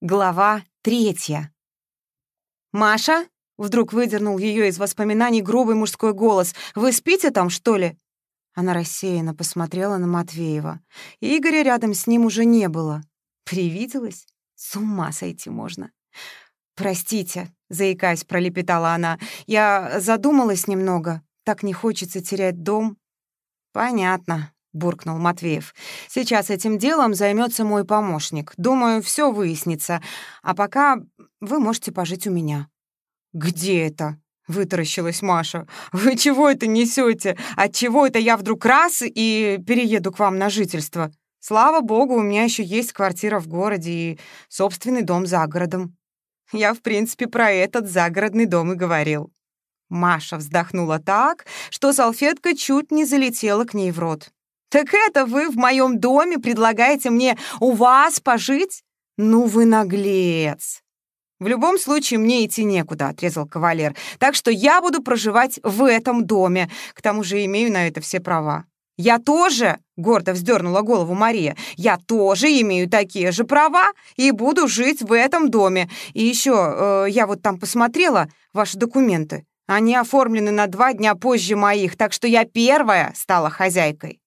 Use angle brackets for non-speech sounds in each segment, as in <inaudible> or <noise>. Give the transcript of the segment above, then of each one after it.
Глава третья. «Маша?» — вдруг выдернул ее из воспоминаний грубый мужской голос. «Вы спите там, что ли?» Она рассеянно посмотрела на Матвеева. Игоря рядом с ним уже не было. Привиделась? С ума сойти можно. «Простите», — заикаясь, пролепетала она. «Я задумалась немного. Так не хочется терять дом». «Понятно», — буркнул Матвеев. «Сейчас этим делом займется мой помощник. Думаю, все выяснится. А пока вы можете пожить у меня». «Где это?» — вытаращилась Маша. «Вы чего это несете? Отчего это я вдруг раз и перееду к вам на жительство? Слава богу, у меня еще есть квартира в городе и собственный дом за городом». Я, в принципе, про этот загородный дом и говорил. Маша вздохнула так, что салфетка чуть не залетела к ней в рот. «Так это вы в моем доме предлагаете мне у вас пожить? Ну вы наглец!» «В любом случае, мне идти некуда», — отрезал кавалер. «Так что я буду проживать в этом доме. К тому же имею на это все права». «Я тоже», — гордо вздернула голову Мария, «я тоже имею такие же права и буду жить в этом доме. И еще, э, я вот там посмотрела ваши документы. Они оформлены на два дня позже моих, так что я первая стала хозяйкой».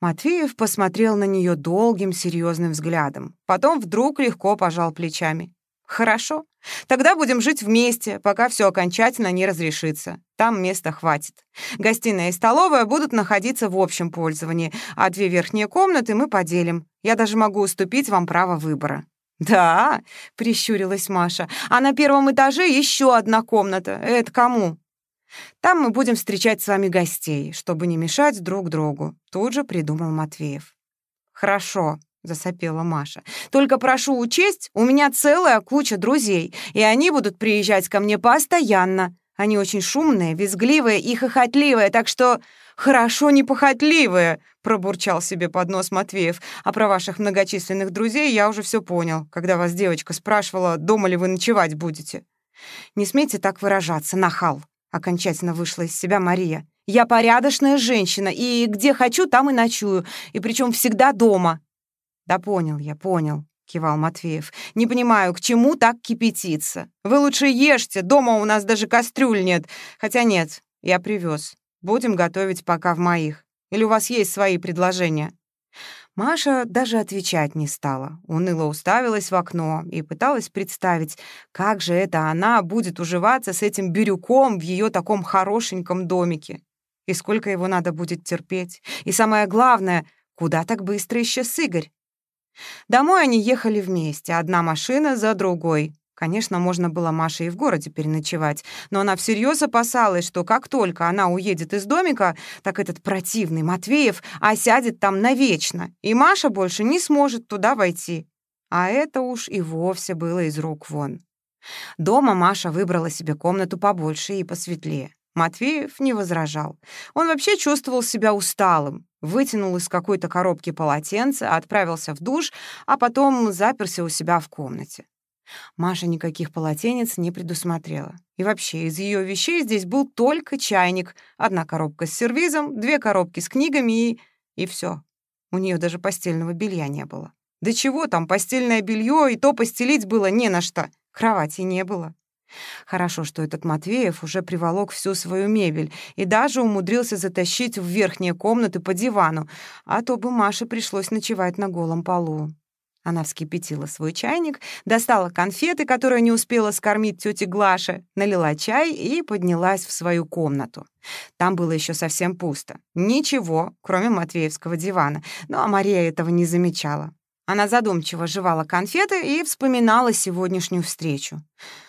Матвеев посмотрел на нее долгим, серьезным взглядом. Потом вдруг легко пожал плечами. «Хорошо. Тогда будем жить вместе, пока все окончательно не разрешится. Там места хватит. Гостиная и столовая будут находиться в общем пользовании, а две верхние комнаты мы поделим. Я даже могу уступить вам право выбора». «Да», — прищурилась Маша, «а на первом этаже еще одна комната. Это кому?» Там мы будем встречать с вами гостей, чтобы не мешать друг другу», — тут же придумал Матвеев. «Хорошо», — засопела Маша. «Только прошу учесть, у меня целая куча друзей, и они будут приезжать ко мне постоянно. Они очень шумные, визгливые и хохотливые, так что...» «Хорошо, не похотливые», — пробурчал себе под нос Матвеев. «А про ваших многочисленных друзей я уже все понял, когда вас девочка спрашивала, дома ли вы ночевать будете». «Не смейте так выражаться, нахал», Окончательно вышла из себя Мария. «Я порядочная женщина, и где хочу, там и ночую, и причем всегда дома». «Да понял я, понял», — кивал Матвеев. «Не понимаю, к чему так кипятиться? Вы лучше ешьте, дома у нас даже кастрюль нет. Хотя нет, я привез. Будем готовить пока в моих. Или у вас есть свои предложения?» Маша даже отвечать не стала, уныло уставилась в окно и пыталась представить, как же это она будет уживаться с этим бирюком в ее таком хорошеньком домике. И сколько его надо будет терпеть. И самое главное, куда так быстро исчез Игорь? Домой они ехали вместе, одна машина за другой. Конечно, можно было Маше и в городе переночевать, но она всерьез опасалась, что как только она уедет из домика, так этот противный Матвеев осядет там навечно, и Маша больше не сможет туда войти. А это уж и вовсе было из рук вон. Дома Маша выбрала себе комнату побольше и посветлее. Матвеев не возражал. Он вообще чувствовал себя усталым, вытянул из какой-то коробки полотенце, отправился в душ, а потом заперся у себя в комнате. Маша никаких полотенец не предусмотрела. И вообще, из ее вещей здесь был только чайник, одна коробка с сервизом, две коробки с книгами и... и все. У нее даже постельного белья не было. Да чего там, постельное белье и то постелить было не на что. Кровати не было. Хорошо, что этот Матвеев уже приволок всю свою мебель и даже умудрился затащить в верхние комнаты по дивану, а то бы Маше пришлось ночевать на голом полу. Она вскипятила свой чайник, достала конфеты, которые не успела скормить тете Глаше, налила чай и поднялась в свою комнату. Там было еще совсем пусто. Ничего, кроме Матвеевского дивана. Но Мария этого не замечала. Она задумчиво жевала конфеты и вспоминала сегодняшнюю встречу.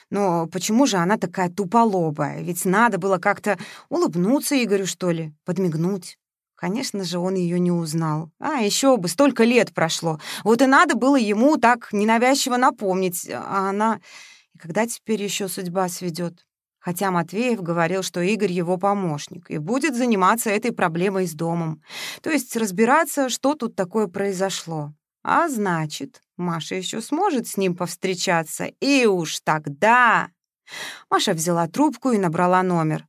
Но почему же она такая туполобая? Ведь надо было как-то улыбнуться Игорю, что ли, подмигнуть. Конечно же, он ее не узнал. А, еще бы, столько лет прошло. Вот и надо было ему так ненавязчиво напомнить. А она... И когда теперь еще судьба сведет? Хотя Матвеев говорил, что Игорь его помощник и будет заниматься этой проблемой с домом. То есть разбираться, что тут такое произошло. А значит, Маша еще сможет с ним повстречаться. И уж тогда... Маша взяла трубку и набрала номер.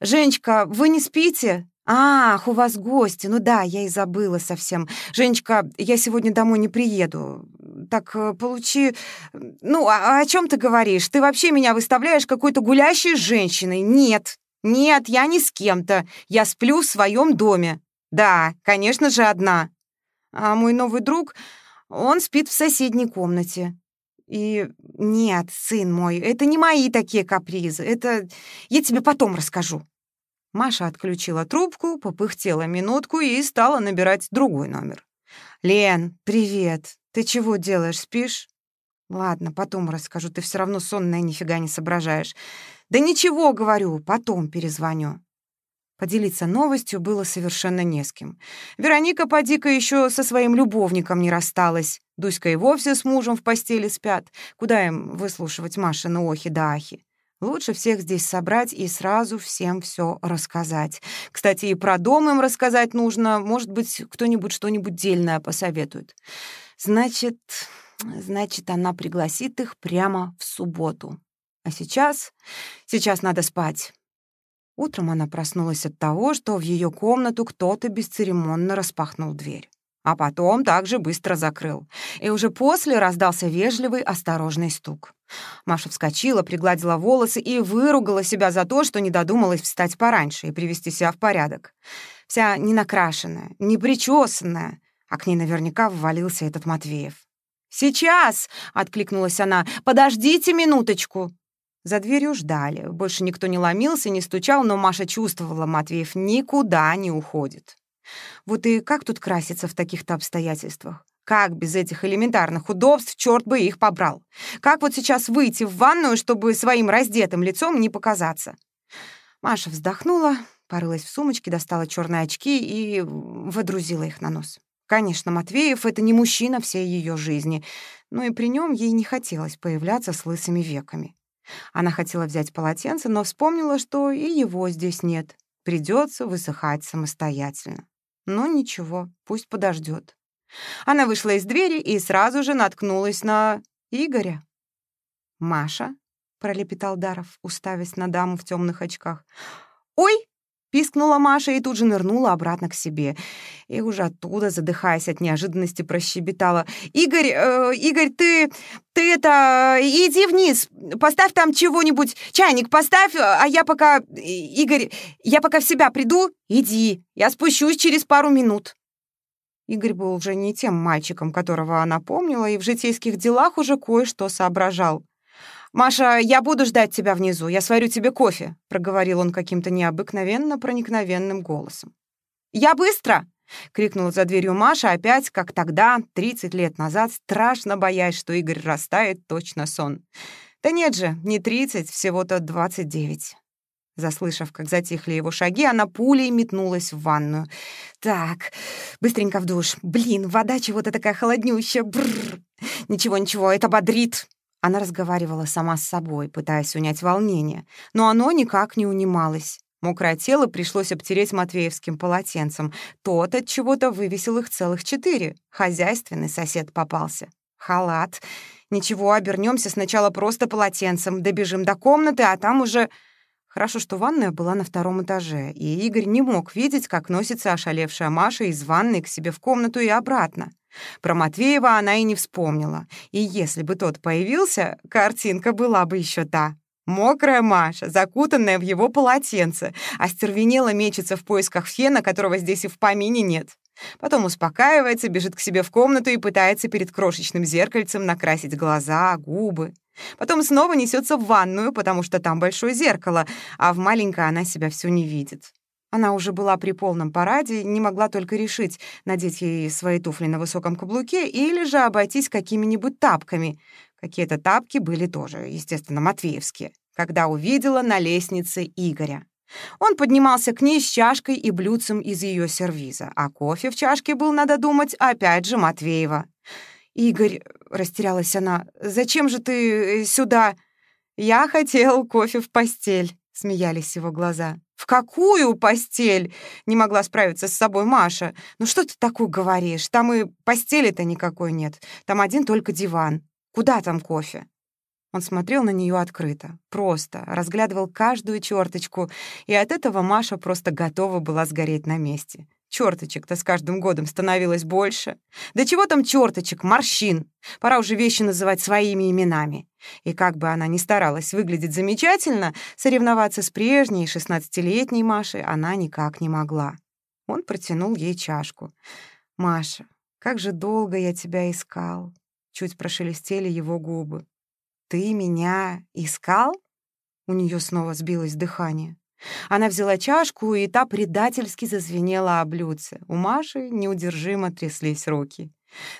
«Женечка, вы не спите?» «Ах, у вас гости. Ну да, я и забыла совсем. Женечка, я сегодня домой не приеду. так э, получи... Ну, а, а о чем ты говоришь? Ты вообще меня выставляешь какой-то гулящей женщиной. Нет, нет, я не с кем-то. Я сплю в своем доме. Да, конечно же, одна. А мой новый друг, он спит в соседней комнате. И нет, сын мой, это не мои такие капризы. Это я тебе потом расскажу. Маша отключила трубку, попыхтела минутку и стала набирать другой номер. «Лен, привет. Ты чего делаешь, спишь?» «Ладно, потом расскажу. Ты все равно сонная нифига не соображаешь». «Да ничего, говорю, потом перезвоню». Поделиться новостью было совершенно не с кем. Вероника поди-ка еще со своим любовником не рассталась. Дуська и вовсе с мужем в постели спят. Куда им выслушивать Машины охи да ахи? Лучше всех здесь собрать и сразу всем все рассказать. Кстати, и про дом им рассказать нужно. Может быть, кто-нибудь что-нибудь дельное посоветует. Значит, значит, она пригласит их прямо в субботу. А сейчас... Сейчас надо спать. Утром она проснулась от того, что в ее комнату кто-то бесцеремонно распахнул дверь а потом также быстро закрыл. И уже после раздался вежливый, осторожный стук. Маша вскочила, пригладила волосы и выругала себя за то, что не додумалась встать пораньше и привести себя в порядок. Вся ненакрашенная, непричесанная, а к ней наверняка ввалился этот Матвеев. «Сейчас!» — откликнулась она. «Подождите минуточку!» За дверью ждали. Больше никто не ломился, не стучал, но Маша чувствовала, Матвеев никуда не уходит. Вот и как тут краситься в таких-то обстоятельствах? Как без этих элементарных удобств черт бы их побрал? Как вот сейчас выйти в ванную, чтобы своим раздетым лицом не показаться? Маша вздохнула, порылась в сумочке, достала черные очки и водрузила их на нос. Конечно, Матвеев — это не мужчина всей ее жизни, но и при нем ей не хотелось появляться с лысыми веками. Она хотела взять полотенце, но вспомнила, что и его здесь нет. Придется высыхать самостоятельно. Но ничего, пусть подождет. Она вышла из двери и сразу же наткнулась на Игоря. «Маша?» — пролепетал Даров, уставясь на даму в темных очках. «Ой!» Пискнула Маша и тут же нырнула обратно к себе. И уже оттуда, задыхаясь от неожиданности, прощебетала. «Игорь, э, Игорь, ты... ты это... иди вниз, поставь там чего-нибудь, чайник поставь, а я пока... Игорь, я пока в себя приду, иди, я спущусь через пару минут». Игорь был уже не тем мальчиком, которого она помнила, и в житейских делах уже кое-что соображал. «Маша, я буду ждать тебя внизу, я сварю тебе кофе», — проговорил он каким-то необыкновенно проникновенным голосом. «Я быстро!» — крикнула за дверью Маша, опять, как тогда, 30 лет назад, страшно боясь, что Игорь растает точно сон. «Да нет же, не 30, всего-то 29». Заслышав, как затихли его шаги, она пулей метнулась в ванную. «Так, быстренько в душ. Блин, вода чего-то такая холоднющая. Бррр. Ничего, ничего, это бодрит. Она разговаривала сама с собой, пытаясь унять волнение, но оно никак не унималось. Мокрое тело пришлось обтереть матвеевским полотенцем. Тот от чего-то вывесил их целых четыре. Хозяйственный сосед попался. Халат. Ничего, обернемся сначала просто полотенцем, добежим до комнаты, а там уже... Хорошо, что ванная была на втором этаже, и Игорь не мог видеть, как носится ошалевшая Маша из ванной к себе в комнату и обратно. Про Матвеева она и не вспомнила. И если бы тот появился, картинка была бы еще та. Мокрая Маша, закутанная в его полотенце, остервенела мечется в поисках фена, которого здесь и в помине нет. Потом успокаивается, бежит к себе в комнату и пытается перед крошечным зеркальцем накрасить глаза, губы. Потом снова несется в ванную, потому что там большое зеркало, а в маленькое она себя всю не видит. Она уже была при полном параде, не могла только решить, надеть ей свои туфли на высоком каблуке или же обойтись какими-нибудь тапками. Какие-то тапки были тоже, естественно, матвеевские, когда увидела на лестнице Игоря. Он поднимался к ней с чашкой и блюдцем из ее сервиза, а кофе в чашке был, надо думать, опять же Матвеева. «Игорь», — растерялась она, — «зачем же ты э, сюда?» «Я хотел кофе в постель», — смеялись его глаза. «В какую постель?» — не могла справиться с собой Маша. «Ну что ты такое говоришь? Там и постели-то никакой нет. Там один только диван. Куда там кофе?» Он смотрел на нее открыто, просто, разглядывал каждую черточку, и от этого Маша просто готова была сгореть на месте. Чёрточек-то с каждым годом становилось больше. Да чего там чёрточек, морщин. Пора уже вещи называть своими именами. И как бы она ни старалась выглядеть замечательно, соревноваться с прежней шестнадцатилетней Машей она никак не могла. Он протянул ей чашку. «Маша, как же долго я тебя искал!» Чуть прошелестели его губы. «Ты меня искал?» У неё снова сбилось дыхание. Она взяла чашку, и та предательски зазвенела о блюдце. У Маши неудержимо тряслись руки.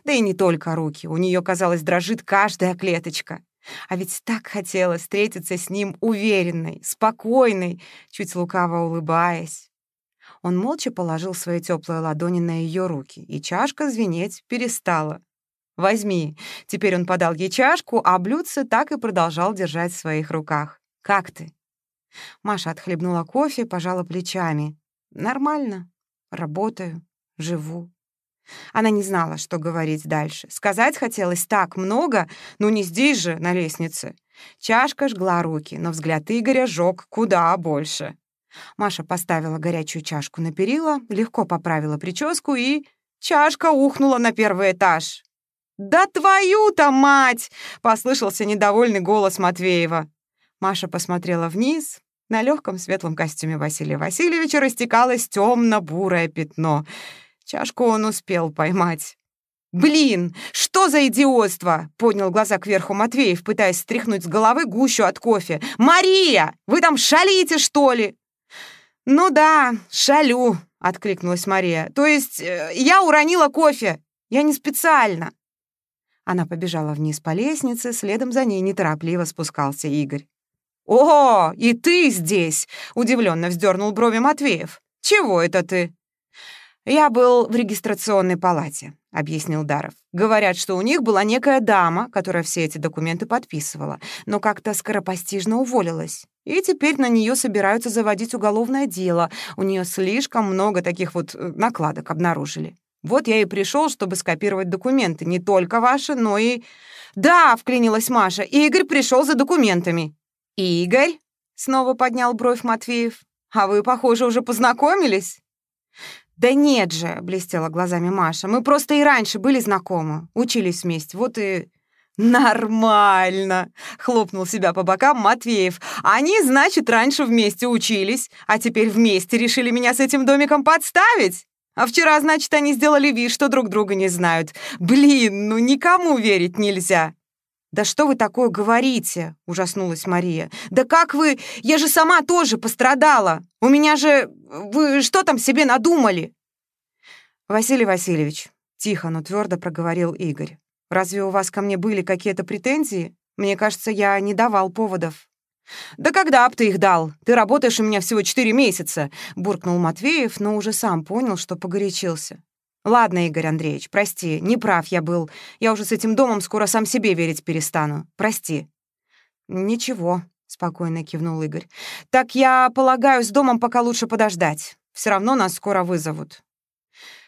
Да и не только руки, у нее, казалось, дрожит каждая клеточка. А ведь так хотела встретиться с ним уверенной, спокойной, чуть лукаво улыбаясь. Он молча положил свои теплые ладони на ее руки, и чашка звенеть перестала. «Возьми». Теперь он подал ей чашку, а блюдце так и продолжал держать в своих руках. «Как ты?» Маша отхлебнула кофе, пожала плечами. «Нормально. Работаю. Живу». Она не знала, что говорить дальше. Сказать хотелось так много, но не здесь же, на лестнице. Чашка жгла руки, но взгляд Игоря жёг куда больше. Маша поставила горячую чашку на перила, легко поправила прическу и... Чашка ухнула на первый этаж. «Да твою-то мать!» — послышался недовольный голос Матвеева. Маша посмотрела вниз, на легком светлом костюме Василия Васильевича растекалось темно-бурое пятно. Чашку он успел поймать. «Блин, что за идиотство!» — поднял глаза кверху Матвеев, пытаясь стряхнуть с головы гущу от кофе. «Мария, вы там шалите, что ли?» «Ну да, шалю», — откликнулась Мария. «То есть э, я уронила кофе. Я не специально». Она побежала вниз по лестнице, следом за ней неторопливо спускался Игорь. «О, и ты здесь!» — удивленно вздернул брови Матвеев. «Чего это ты?» «Я был в регистрационной палате», — объяснил Даров. «Говорят, что у них была некая дама, которая все эти документы подписывала, но как-то скоропостижно уволилась. И теперь на нее собираются заводить уголовное дело. У нее слишком много таких вот э, накладок обнаружили. Вот я и пришел, чтобы скопировать документы, не только ваши, но и...» «Да!» — вклинилась Маша. «Игорь пришел за документами». «Игорь?» — снова поднял бровь Матвеев. «А вы, похоже, уже познакомились?» «Да нет же», — блестела глазами Маша. «Мы просто и раньше были знакомы, учились вместе, вот и...» «Нормально!» — хлопнул себя по бокам Матвеев. «Они, значит, раньше вместе учились, а теперь вместе решили меня с этим домиком подставить? А вчера, значит, они сделали вид, что друг друга не знают. Блин, ну никому верить нельзя!» «Да что вы такое говорите?» — ужаснулась Мария. «Да как вы? Я же сама тоже пострадала! У меня же... Вы что там себе надумали?» «Василий Васильевич», — тихо, но твердо проговорил Игорь, «разве у вас ко мне были какие-то претензии? Мне кажется, я не давал поводов». «Да когда б ты их дал? Ты работаешь у меня всего четыре месяца!» — буркнул Матвеев, но уже сам понял, что погорячился. «Ладно, Игорь Андреевич, прости, не прав я был. Я уже с этим домом скоро сам себе верить перестану. Прости». «Ничего», — спокойно кивнул Игорь. «Так я полагаю, с домом пока лучше подождать. Все равно нас скоро вызовут».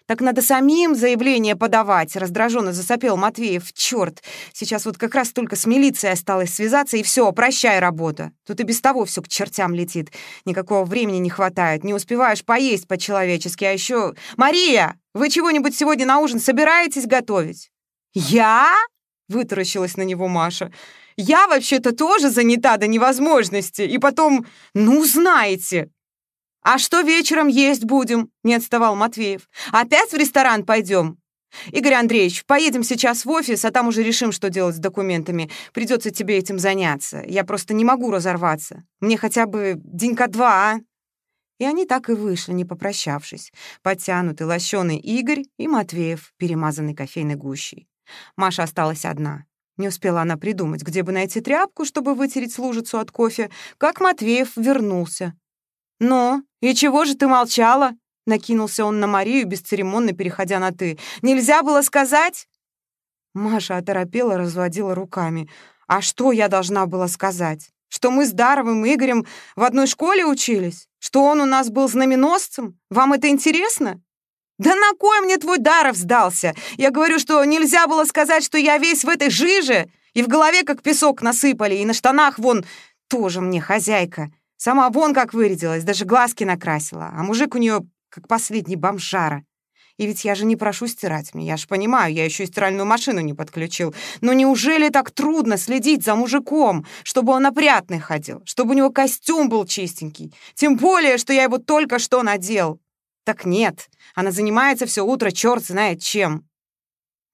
«Так надо самим заявление подавать», — раздраженно засопел Матвеев. «Чёрт, сейчас вот как раз только с милицией осталось связаться, и все, прощай работа. Тут и без того все к чертям летит. Никакого времени не хватает, не успеваешь поесть по-человечески, а еще... Мария!» Вы чего-нибудь сегодня на ужин собираетесь готовить?» «Я?» — вытаращилась на него Маша. «Я вообще-то тоже занята до невозможности. И потом, ну, знаете...» «А что вечером есть будем?» — не отставал Матвеев. «Опять в ресторан пойдем?» «Игорь Андреевич, поедем сейчас в офис, а там уже решим, что делать с документами. Придется тебе этим заняться. Я просто не могу разорваться. Мне хотя бы денька два, а?» И они так и вышли, не попрощавшись. Подтянутый, лощеный Игорь и Матвеев, перемазанный кофейной гущей. Маша осталась одна. Не успела она придумать, где бы найти тряпку, чтобы вытереть лужицу от кофе, как Матвеев вернулся. «Ну, и чего же ты молчала?» Накинулся он на Марию, бесцеремонно переходя на «ты». «Нельзя было сказать?» Маша оторопела, разводила руками. «А что я должна была сказать? Что мы с Даровым Игорем в одной школе учились? Что он у нас был знаменосцем? Вам это интересно? Да на кой мне твой Даров сдался? Я говорю, что нельзя было сказать, что я весь в этой жиже, и в голове как песок насыпали, и на штанах вон тоже мне хозяйка. Сама вон как вырядилась, даже глазки накрасила, а мужик у нее как последний бомжара. И ведь я же не прошу стирать мне, я ж понимаю, я еще и стиральную машину не подключил. Но неужели так трудно следить за мужиком, чтобы он опрятный ходил, чтобы у него костюм был чистенький? Тем более, что я его только что надел. Так нет, она занимается все утро черт знает чем.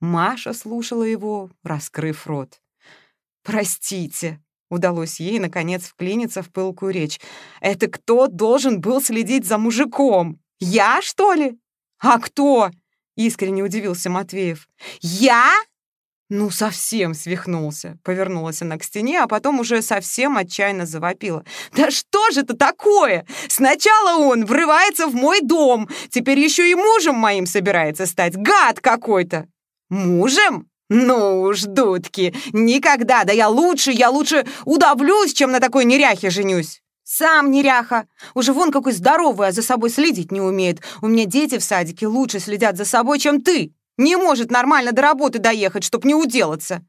Маша слушала его, раскрыв рот. «Простите», — удалось ей, наконец, вклиниться в пылкую речь. «Это кто должен был следить за мужиком? Я, что ли?» «А кто?» — искренне удивился Матвеев. «Я?» Ну, совсем свихнулся. Повернулась она к стене, а потом уже совсем отчаянно завопила. «Да что же это такое? Сначала он врывается в мой дом, теперь еще и мужем моим собирается стать. Гад какой-то!» «Мужем? Ну уж, дудки, никогда! Да я лучше, я лучше удавлюсь, чем на такой неряхе женюсь!» Сам неряха. Уже вон какой здоровый, а за собой следить не умеет. У меня дети в садике лучше следят за собой, чем ты. Не может нормально до работы доехать, чтоб не уделаться.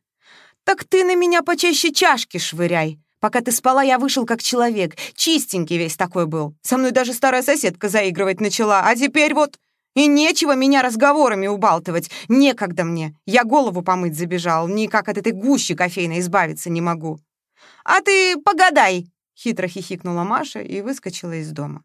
Так ты на меня почаще чашки швыряй. Пока ты спала, я вышел как человек. Чистенький весь такой был. Со мной даже старая соседка заигрывать начала. А теперь вот... И нечего меня разговорами убалтывать. Некогда мне. Я голову помыть забежал. Никак от этой гущи кофейной избавиться не могу. А ты погадай, Хитро хихикнула Маша и выскочила из дома.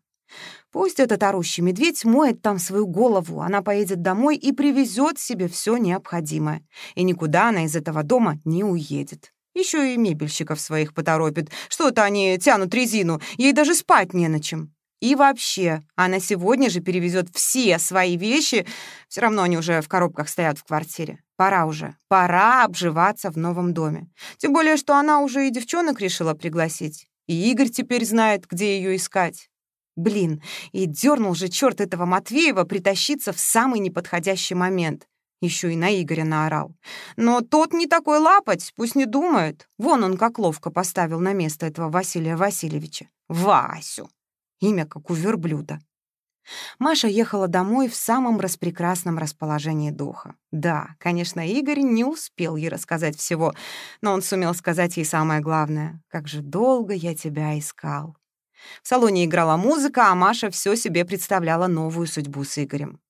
Пусть этот орущий медведь моет там свою голову, она поедет домой и привезет себе все необходимое. И никуда она из этого дома не уедет. Еще и мебельщиков своих поторопит. Что-то они тянут резину, ей даже спать не на чем. И вообще, она сегодня же перевезет все свои вещи, все равно они уже в коробках стоят в квартире. Пора уже, пора обживаться в новом доме. Тем более, что она уже и девчонок решила пригласить. И Игорь теперь знает, где ее искать. Блин, и дернул же черт этого Матвеева притащиться в самый неподходящий момент. Еще и на Игоря наорал. Но тот не такой лапать, пусть не думает. Вон он как ловко поставил на место этого Василия Васильевича. Васю. Имя как у верблюда. Маша ехала домой в самом распрекрасном расположении духа. Да, конечно, Игорь не успел ей рассказать всего, но он сумел сказать ей самое главное. «Как же долго я тебя искал». В салоне играла музыка, а Маша все себе представляла новую судьбу с Игорем.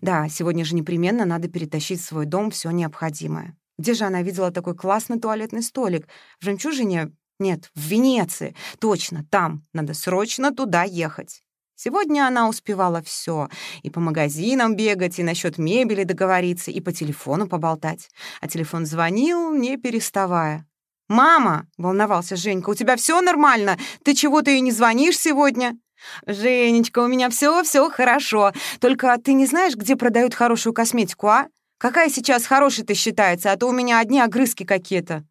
Да, сегодня же непременно надо перетащить в свой дом все необходимое. Где же она видела такой классный туалетный столик? В «Жемчужине»? Нет, в Венеции. Точно, там. Надо срочно туда ехать. Сегодня она успевала все: и по магазинам бегать, и насчет мебели договориться, и по телефону поболтать. А телефон звонил, не переставая. «Мама!» — волновался Женька. «У тебя все нормально? Ты чего-то и не звонишь сегодня?» «Женечка, у меня все, все хорошо. Только ты не знаешь, где продают хорошую косметику, а? Какая сейчас хорошей-то считается, а то у меня одни огрызки какие-то».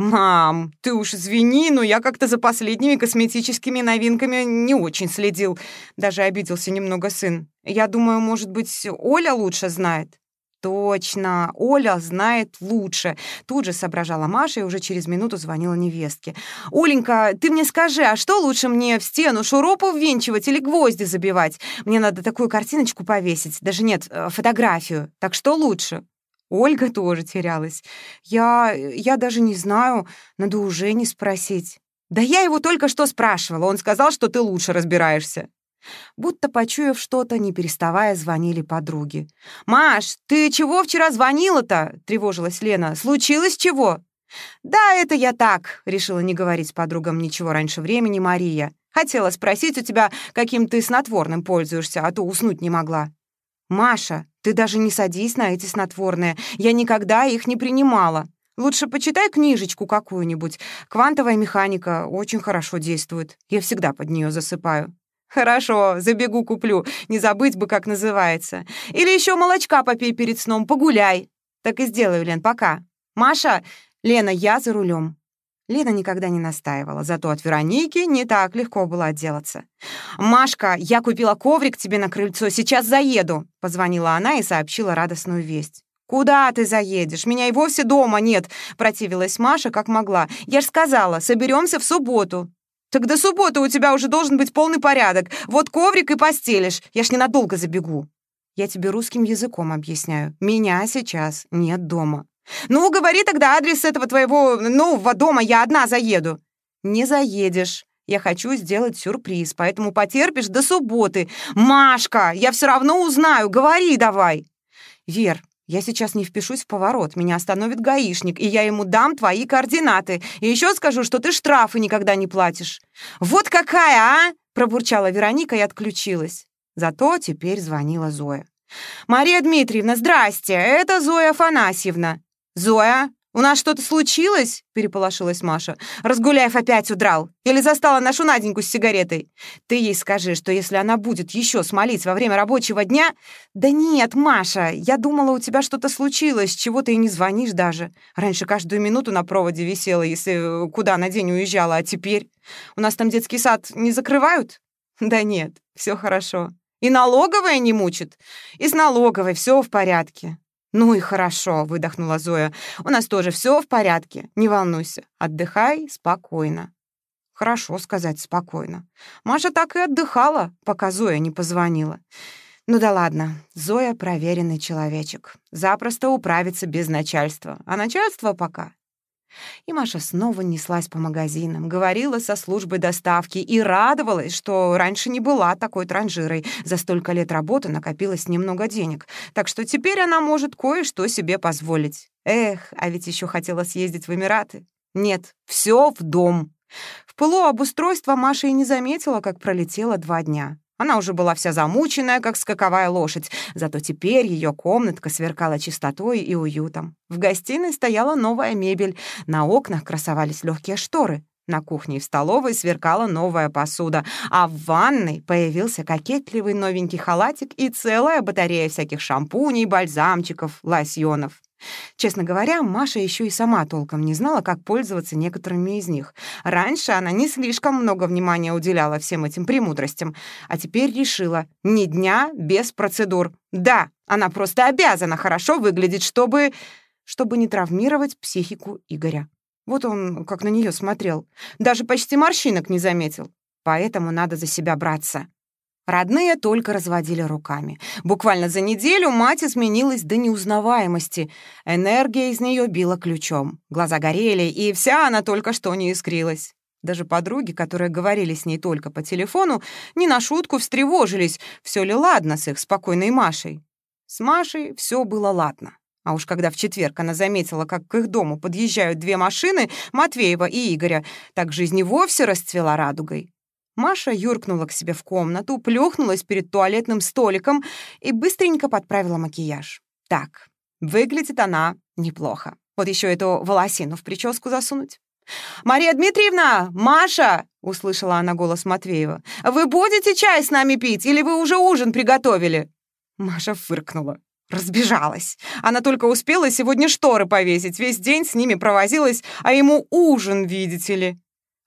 «Мам, ты уж извини, но я как-то за последними косметическими новинками не очень следил. Даже обиделся немного сын. Я думаю, может быть, Оля лучше знает?» «Точно, Оля знает лучше», — тут же соображала Маша и уже через минуту звонила невестке. «Оленька, ты мне скажи, а что лучше мне в стену, шурупу ввинчивать или гвозди забивать? Мне надо такую картиночку повесить, даже нет, э, фотографию. Так что лучше?» Ольга тоже терялась. «Я... я даже не знаю, надо уже не спросить». «Да я его только что спрашивала, он сказал, что ты лучше разбираешься». Будто почуяв что-то, не переставая, звонили подруги. «Маш, ты чего вчера звонила-то?» — тревожилась Лена. «Случилось чего?» «Да, это я так», — решила не говорить подругам ничего раньше времени Мария. «Хотела спросить у тебя, каким ты снотворным пользуешься, а то уснуть не могла». «Маша, ты даже не садись на эти снотворные. Я никогда их не принимала. Лучше почитай книжечку какую-нибудь. Квантовая механика очень хорошо действует. Я всегда под нее засыпаю». «Хорошо, забегу куплю. Не забыть бы, как называется. Или еще молочка попей перед сном, погуляй». «Так и сделаю, Лен, пока». «Маша, Лена, я за рулем. Лена никогда не настаивала, зато от Вероники не так легко было отделаться. «Машка, я купила коврик тебе на крыльцо, сейчас заеду», — позвонила она и сообщила радостную весть. «Куда ты заедешь? Меня и вовсе дома нет», — противилась Маша как могла. «Я ж сказала, соберемся в субботу». «Так до субботы у тебя уже должен быть полный порядок. Вот коврик и постелишь. Я ж ненадолго забегу». «Я тебе русским языком объясняю. Меня сейчас нет дома. «Ну, говори тогда адрес этого твоего нового дома, я одна заеду». «Не заедешь. Я хочу сделать сюрприз, поэтому потерпишь до субботы. Машка, я все равно узнаю, говори давай. Вер, я сейчас не впишусь в поворот, меня остановит гаишник, и я ему дам твои координаты. И еще скажу, что ты штрафы никогда не платишь. Вот какая, а? Пробурчала Вероника и отключилась. Зато теперь звонила Зоя. «Мария Дмитриевна, здрасте, это Зоя Афанасьевна». «Зоя, у нас что-то случилось?» — переполошилась Маша. «Разгуляев опять удрал. Или застала нашу Наденьку с сигаретой. Ты ей скажи, что если она будет еще смолить во время рабочего дня...» «Да нет, Маша, я думала, у тебя что-то случилось, чего ты и не звонишь даже. Раньше каждую минуту на проводе висела, если куда на день уезжала, а теперь... У нас там детский сад не закрывают?» «Да нет, все хорошо. И налоговая не мучит. И с налоговой все в порядке. «Ну и хорошо», — выдохнула Зоя. «У нас тоже все в порядке. Не волнуйся. Отдыхай спокойно». Хорошо сказать спокойно. Маша так и отдыхала, пока Зоя не позвонила. Ну да ладно, Зоя проверенный человечек. Запросто управится без начальства. А начальство пока и Маша снова неслась по магазинам, говорила со службой доставки и радовалась, что раньше не была такой транжирой. За столько лет работы накопилось немного денег, так что теперь она может кое-что себе позволить. Эх, а ведь еще хотела съездить в Эмираты. Нет, все в дом. В пылу обустройства Маша и не заметила, как пролетело два дня. Она уже была вся замученная, как скаковая лошадь, зато теперь ее комнатка сверкала чистотой и уютом. В гостиной стояла новая мебель, на окнах красовались легкие шторы. На кухне и в столовой сверкала новая посуда, а в ванной появился кокетливый новенький халатик и целая батарея всяких шампуней, бальзамчиков, лосьонов. Честно говоря, Маша еще и сама толком не знала, как пользоваться некоторыми из них. Раньше она не слишком много внимания уделяла всем этим премудростям, а теперь решила — ни дня без процедур. Да, она просто обязана хорошо выглядеть, чтобы... чтобы не травмировать психику Игоря. Вот он как на нее смотрел. Даже почти морщинок не заметил. Поэтому надо за себя браться. Родные только разводили руками. Буквально за неделю мать изменилась до неузнаваемости. Энергия из нее била ключом. Глаза горели, и вся она только что не искрилась. Даже подруги, которые говорили с ней только по телефону, не на шутку встревожились, все ли ладно с их спокойной Машей. С Машей все было ладно. А уж когда в четверг она заметила, как к их дому подъезжают две машины, Матвеева и Игоря, так жизнь и вовсе расцвела радугой. Маша юркнула к себе в комнату, плюхнулась перед туалетным столиком и быстренько подправила макияж. Так, выглядит она неплохо. Вот еще эту волосину в прическу засунуть. «Мария Дмитриевна! Маша!» — услышала она голос Матвеева. «Вы будете чай с нами пить или вы уже ужин приготовили?» Маша фыркнула. Разбежалась. Она только успела сегодня шторы повесить, весь день с ними провозилась, а ему ужин, видите ли.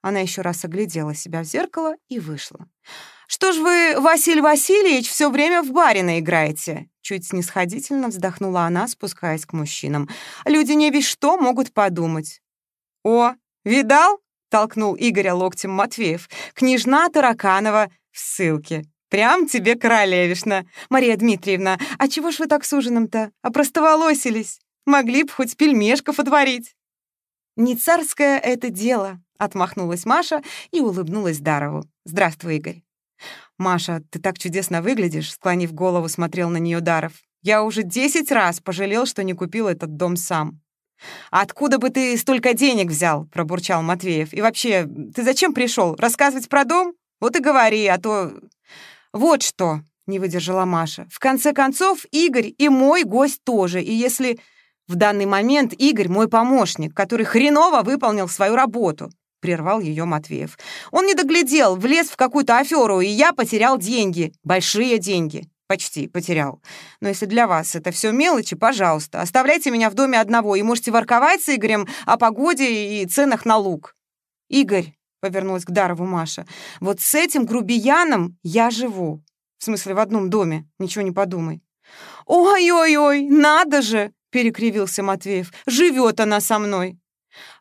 Она еще раз оглядела себя в зеркало и вышла. «Что ж вы, Василий Васильевич, все время в баре наиграете?» Чуть снисходительно вздохнула она, спускаясь к мужчинам. «Люди не весь что могут подумать». «О, видал?» — толкнул Игоря локтем Матвеев. «Княжна Тараканова в ссылке. Прям тебе королевишна. Мария Дмитриевна, а чего ж вы так с ужином-то? Опростоволосились. Могли б хоть пельмешков отварить». «Не царское это дело», Отмахнулась Маша и улыбнулась Дарову. «Здравствуй, Игорь». «Маша, ты так чудесно выглядишь», — склонив голову, смотрел на нее Даров. «Я уже десять раз пожалел, что не купил этот дом сам». «Откуда бы ты столько денег взял?» — пробурчал Матвеев. «И вообще, ты зачем пришел? Рассказывать про дом? Вот и говори, а то...» «Вот что!» — не выдержала Маша. «В конце концов, Игорь и мой гость тоже, и если...» «В данный момент Игорь мой помощник, который хреново выполнил свою работу прервал ее Матвеев. «Он не доглядел, влез в какую-то аферу, и я потерял деньги. Большие деньги. Почти потерял. Но если для вас это все мелочи, пожалуйста, оставляйте меня в доме одного и можете ворковать с Игорем о погоде и ценах на лук». «Игорь», — повернулась к Дарову Маша, «вот с этим грубияном я живу. В смысле, в одном доме. Ничего не подумай». «Ой-ой-ой, надо же!» — перекривился Матвеев. «Живет она со мной.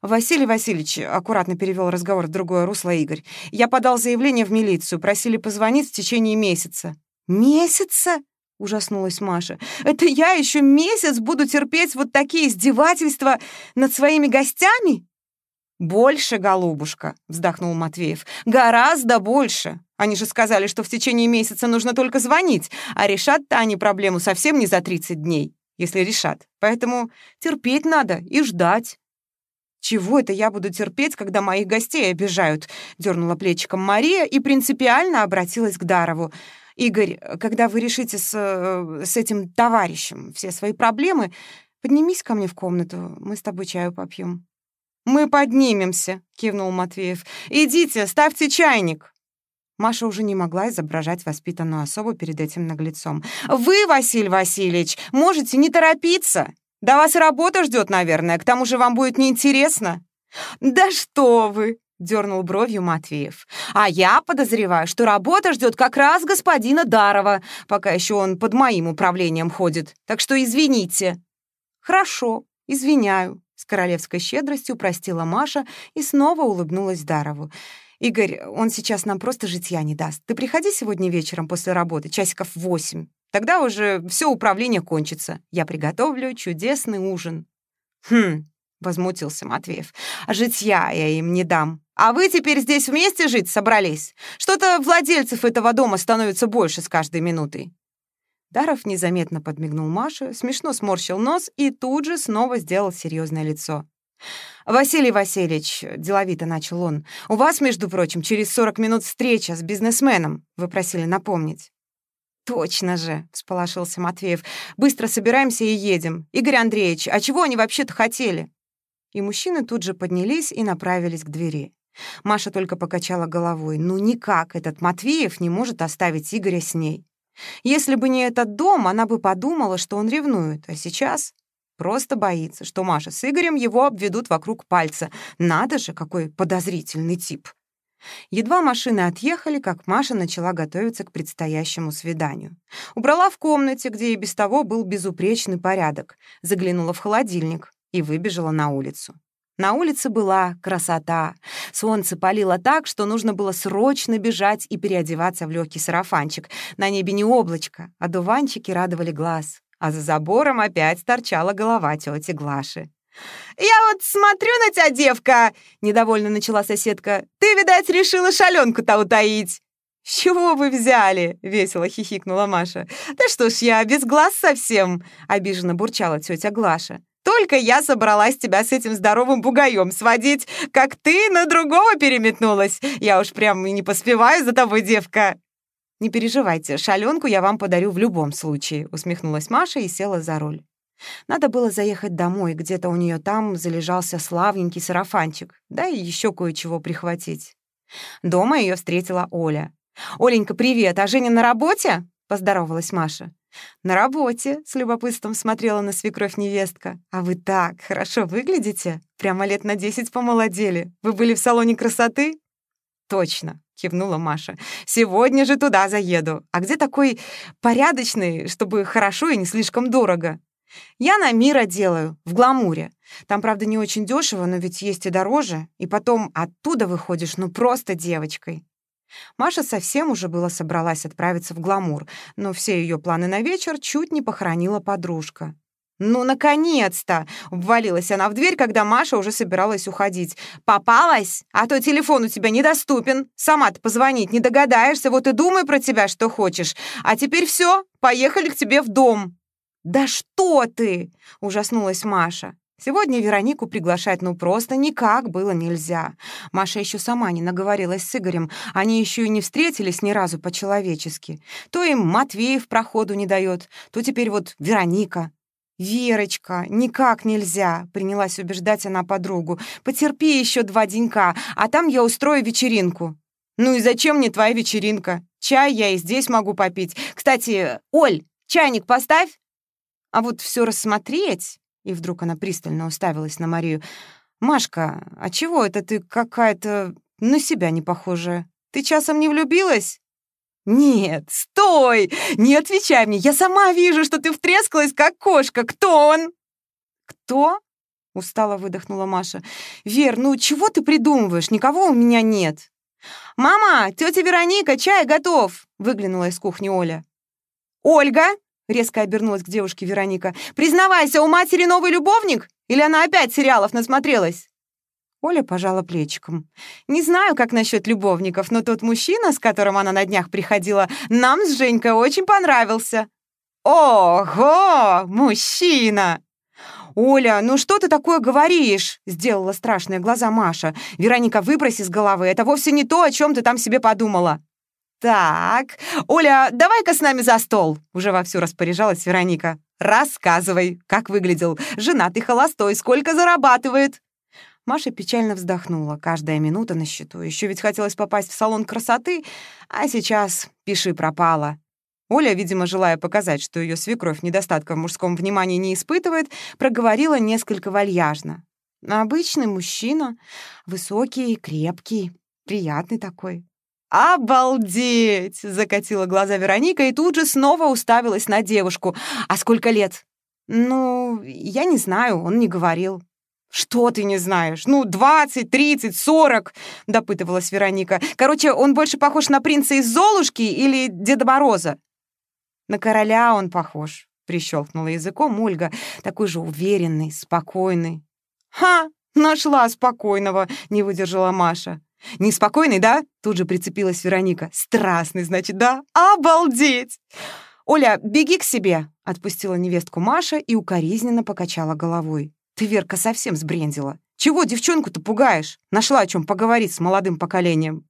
«Василий Васильевич», — аккуратно перевел разговор в другое русло Игорь, «я подал заявление в милицию, просили позвонить в течение месяца». «Месяца?» — ужаснулась Маша. «Это я еще месяц буду терпеть вот такие издевательства над своими гостями?» «Больше, голубушка», — вздохнул Матвеев. «Гораздо больше. Они же сказали, что в течение месяца нужно только звонить, а решат-то они проблему совсем не за 30 дней, если решат. Поэтому терпеть надо и ждать». «Чего это я буду терпеть, когда моих гостей обижают?» — дернула плечиком Мария и принципиально обратилась к Дарову. «Игорь, когда вы решите с, э, с этим товарищем все свои проблемы, поднимись ко мне в комнату, мы с тобой чаю попьем». «Мы поднимемся», — кивнул Матвеев. «Идите, ставьте чайник». Маша уже не могла изображать воспитанную особу перед этим наглецом. «Вы, Василий Васильевич, можете не торопиться. Да вас работа ждет, наверное, к тому же вам будет неинтересно». «Да что вы!» — дернул бровью Матвеев. «А я подозреваю, что работа ждет как раз господина Дарова, пока еще он под моим управлением ходит. Так что извините». «Хорошо, извиняю», с королевской щедростью простила Маша и снова улыбнулась Дарову. «Игорь, он сейчас нам просто житья не даст. Ты приходи сегодня вечером после работы, часиков восемь. Тогда уже все управление кончится. Я приготовлю чудесный ужин». «Хм», — возмутился Матвеев, «а житья я им не дам. А вы теперь здесь вместе жить собрались? Что-то владельцев этого дома становится больше с каждой минутой». Даров незаметно подмигнул Маше, смешно сморщил нос и тут же снова сделал серьезное лицо. «Василий Васильевич», — деловито начал он, «у вас, между прочим, через 40 минут встреча с бизнесменом, вы просили напомнить». «Точно же», — всполошился Матвеев. «Быстро собираемся и едем. Игорь Андреевич, а чего они вообще-то хотели?» И мужчины тут же поднялись и направились к двери. Маша только покачала головой. «Ну никак этот Матвеев не может оставить Игоря с ней». Если бы не этот дом, она бы подумала, что он ревнует, а сейчас просто боится, что Маша с Игорем его обведут вокруг пальца. Надо же, какой подозрительный тип. Едва машины отъехали, как Маша начала готовиться к предстоящему свиданию. Убрала в комнате, где и без того был безупречный порядок, заглянула в холодильник и выбежала на улицу. На улице была красота. Солнце палило так, что нужно было срочно бежать и переодеваться в легкий сарафанчик. На небе не облачко, а дуванчики радовали глаз. А за забором опять торчала голова тети Глаши. «Я вот смотрю на тебя, девка!» — недовольно начала соседка. «Ты, видать, решила шаленку-то утаить!» «С чего вы взяли?» — весело хихикнула Маша. «Да что ж я, без глаз совсем!» — обиженно бурчала тетя Глаша. Только я собралась тебя с этим здоровым бугаем сводить, как ты на другого переметнулась. Я уж прям не поспеваю за тобой, девка». «Не переживайте, шаленку я вам подарю в любом случае», усмехнулась Маша и села за руль. Надо было заехать домой, где-то у нее там залежался славненький сарафанчик, да и еще кое-чего прихватить. Дома ее встретила Оля. «Оленька, привет, а Женя на работе?» — поздоровалась Маша. «На работе», — с любопытством смотрела на свекровь невестка. «А вы так хорошо выглядите. Прямо лет на десять помолодели. Вы были в салоне красоты?» «Точно», — кивнула Маша. «Сегодня же туда заеду. А где такой порядочный, чтобы хорошо и не слишком дорого?» «Я на Мира делаю, в Гламуре. Там, правда, не очень дешево, но ведь есть и дороже. И потом оттуда выходишь, ну, просто девочкой. Маша совсем уже было собралась отправиться в гламур, но все ее планы на вечер чуть не похоронила подружка. «Ну, наконец-то!» — ввалилась она в дверь, когда Маша уже собиралась уходить. «Попалась? А то телефон у тебя недоступен. Сама-то позвонить не догадаешься, вот и думай про тебя, что хочешь. А теперь все, поехали к тебе в дом». «Да что ты!» — ужаснулась Маша. Сегодня Веронику приглашать ну просто никак было нельзя. Маша еще сама не наговорилась с Игорем, они еще и не встретились ни разу по-человечески. То им Матвеев проходу не дает, то теперь вот Вероника. «Верочка, никак нельзя», — принялась убеждать она подругу. «Потерпи еще два денька, а там я устрою вечеринку». «Ну и зачем мне твоя вечеринка? Чай я и здесь могу попить. Кстати, Оль, чайник поставь». А вот все рассмотреть и вдруг она пристально уставилась на Марию. «Машка, а чего это ты какая-то на себя не похожая? Ты часом не влюбилась?» «Нет, стой! Не отвечай мне! Я сама вижу, что ты втрескалась, как кошка! Кто он?» «Кто?» — устало выдохнула Маша. «Вер, ну чего ты придумываешь? Никого у меня нет!» «Мама, тетя Вероника, чай готов!» — выглянула из кухни Оля. «Ольга!» Резко обернулась к девушке Вероника. «Признавайся, у матери новый любовник? Или она опять сериалов насмотрелась?» Оля пожала плечиком. «Не знаю, как насчет любовников, но тот мужчина, с которым она на днях приходила, нам с Женькой очень понравился». «Ого, мужчина!» «Оля, ну что ты такое говоришь?» — сделала страшные глаза Маша. «Вероника, выбрось из головы. Это вовсе не то, о чем ты там себе подумала». «Так, Оля, давай-ка с нами за стол!» — уже вовсю распоряжалась Вероника. «Рассказывай, как выглядел. Женатый, холостой, сколько зарабатывает?» Маша печально вздохнула. Каждая минута на счету. Еще ведь хотелось попасть в салон красоты, а сейчас пиши пропала. Оля, видимо, желая показать, что ее свекровь недостатка в мужском внимании не испытывает, проговорила несколько вальяжно. «Обычный мужчина, высокий, крепкий, приятный такой». «Обалдеть!» — закатила глаза Вероника и тут же снова уставилась на девушку. «А сколько лет?» «Ну, я не знаю, он не говорил». «Что ты не знаешь? Ну, двадцать, тридцать, сорок!» — допытывалась Вероника. «Короче, он больше похож на принца из Золушки или Деда Мороза?» «На короля он похож», — прищелкнула языком Ольга, такой же уверенный, спокойный. «Ха! Нашла спокойного!» — не выдержала Маша. «Неспокойный, да?» — тут же прицепилась Вероника. «Страстный, значит, да? Обалдеть!» «Оля, беги к себе!» — отпустила невестку Маша и укоризненно покачала головой. «Ты, Верка, совсем сбрендила. Чего девчонку-то пугаешь? Нашла о чем поговорить с молодым поколением».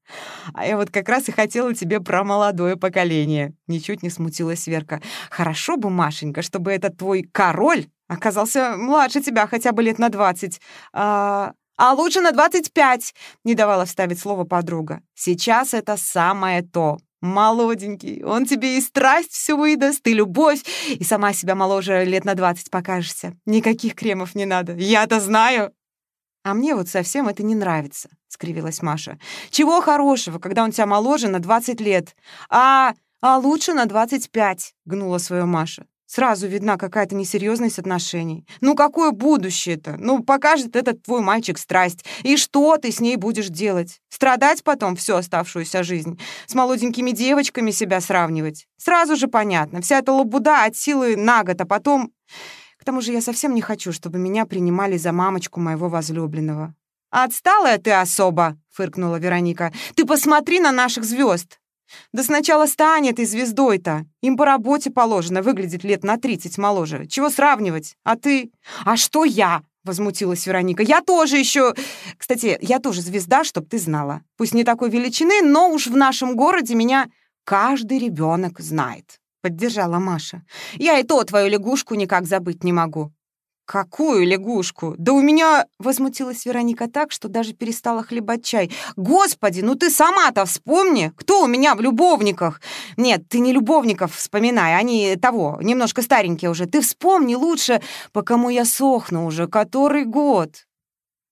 «А я вот как раз и хотела тебе про молодое поколение», — ничуть не смутилась Верка. «Хорошо бы, Машенька, чтобы этот твой король оказался младше тебя хотя бы лет на двадцать. А, а лучше на 25!» — не давала вставить слово подруга. «Сейчас это самое то. Молоденький, он тебе и страсть всю выдаст, и любовь, и сама себя моложе лет на 20 покажешься. Никаких кремов не надо, я-то знаю!» «А мне вот совсем это не нравится», — скривилась Маша. «Чего хорошего, когда он тебя моложе на 20 лет? А, а лучше на 25», — гнула свою Маша. Сразу видна какая-то несерьезность отношений. Ну какое будущее-то? Ну покажет этот твой мальчик страсть. И что ты с ней будешь делать? Страдать потом всю оставшуюся жизнь? С молоденькими девочками себя сравнивать? Сразу же понятно. Вся эта лабуда от силы на год, а потом... К тому же я совсем не хочу, чтобы меня принимали за мамочку моего возлюбленного. «Отсталая ты особо!» — фыркнула Вероника. «Ты посмотри на наших звезд. Да сначала станет и звездой-то. Им по работе положено выглядеть лет на тридцать моложе. Чего сравнивать? А ты? А что я? Возмутилась Вероника. «Я тоже еще... Кстати, я тоже звезда, чтоб ты знала. Пусть не такой величины, но уж в нашем городе меня каждый ребенок знает», — поддержала Маша. «Я и то твою лягушку никак забыть не могу. «Какую лягушку? Да у меня...» — возмутилась Вероника так, что даже перестала хлебать чай. «Господи, ну ты сама-то вспомни, кто у меня в любовниках!» «Нет, ты не любовников вспоминай, они того, немножко старенькие уже. Ты вспомни лучше, по кому я сохну уже который год».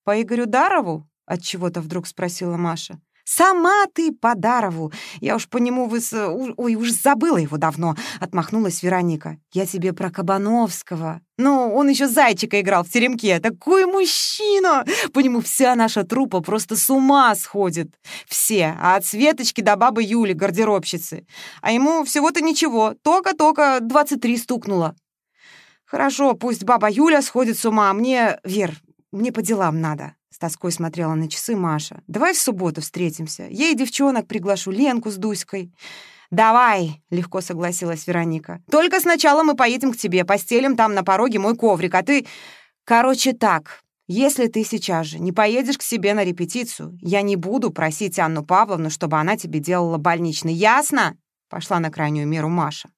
«По Игорю Дарову?» — отчего-то вдруг спросила Маша. «Сама ты по Дарову! Я уж по нему выс... Ой, уж забыла его давно!» — отмахнулась Вероника. «Я тебе про Кабановского. Ну, он еще зайчика играл в теремке. Такой мужчина! По нему вся наша трупа просто с ума сходит. Все, а от Светочки до бабы Юли, гардеробщицы. А ему всего-то ничего, только-только 23 стукнуло. Хорошо, пусть баба Юля сходит с ума, а мне... Вер, мне по делам надо». Тоской смотрела на часы Маша. «Давай в субботу встретимся. Ей девчонок приглашу, Ленку с Дуськой». «Давай!» — легко согласилась Вероника. «Только сначала мы поедем к тебе, постелим там на пороге мой коврик, а ты...» «Короче так, если ты сейчас же не поедешь к себе на репетицию, я не буду просить Анну Павловну, чтобы она тебе делала больничный. Ясно?» Пошла на крайнюю меру Маша.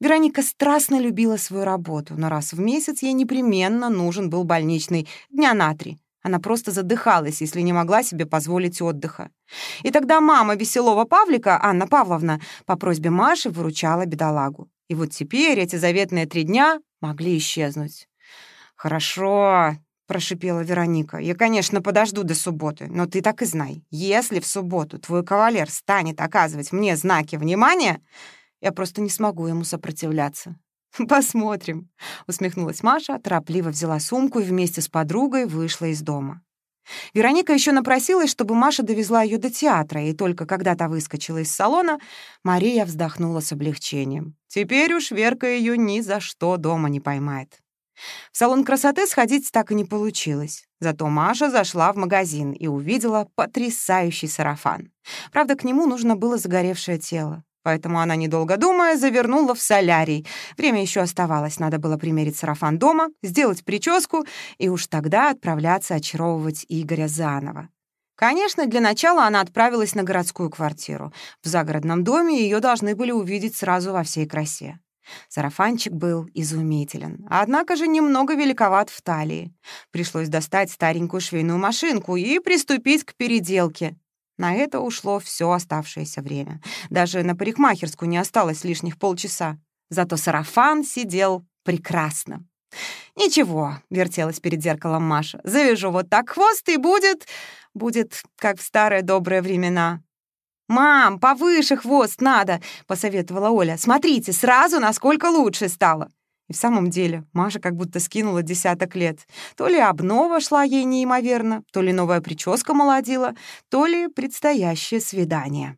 Вероника страстно любила свою работу, но раз в месяц ей непременно нужен был больничный дня на три. Она просто задыхалась, если не могла себе позволить отдыха. И тогда мама веселого Павлика, Анна Павловна, по просьбе Маши выручала бедолагу. И вот теперь эти заветные три дня могли исчезнуть. «Хорошо», — прошипела Вероника. «Я, конечно, подожду до субботы, но ты так и знай. Если в субботу твой кавалер станет оказывать мне знаки внимания, я просто не смогу ему сопротивляться. <laughs> «Посмотрим», — усмехнулась Маша, торопливо взяла сумку и вместе с подругой вышла из дома. Вероника еще напросилась, чтобы Маша довезла ее до театра, и только когда та выскочила из салона, Мария вздохнула с облегчением. Теперь уж Верка ее ни за что дома не поймает. В салон красоты сходить так и не получилось. Зато Маша зашла в магазин и увидела потрясающий сарафан. Правда, к нему нужно было загоревшее тело. Поэтому она, недолго думая, завернула в солярий. Время еще оставалось, надо было примерить сарафан дома, сделать прическу и уж тогда отправляться очаровывать Игоря заново. Конечно, для начала она отправилась на городскую квартиру. В загородном доме ее должны были увидеть сразу во всей красе. Сарафанчик был изумителен, однако же немного великоват в талии. Пришлось достать старенькую швейную машинку и приступить к переделке. На это ушло все оставшееся время. Даже на парикмахерскую не осталось лишних полчаса. Зато сарафан сидел прекрасно. «Ничего», — вертелась перед зеркалом Маша, «завяжу вот так хвост, и будет... будет, как в старые добрые времена». «Мам, повыше хвост надо!» — посоветовала Оля. «Смотрите, сразу насколько лучше стало!» И в самом деле Маша как будто скинула десяток лет. То ли обнова шла ей неимоверно, то ли новая прическа молодила, то ли предстоящее свидание.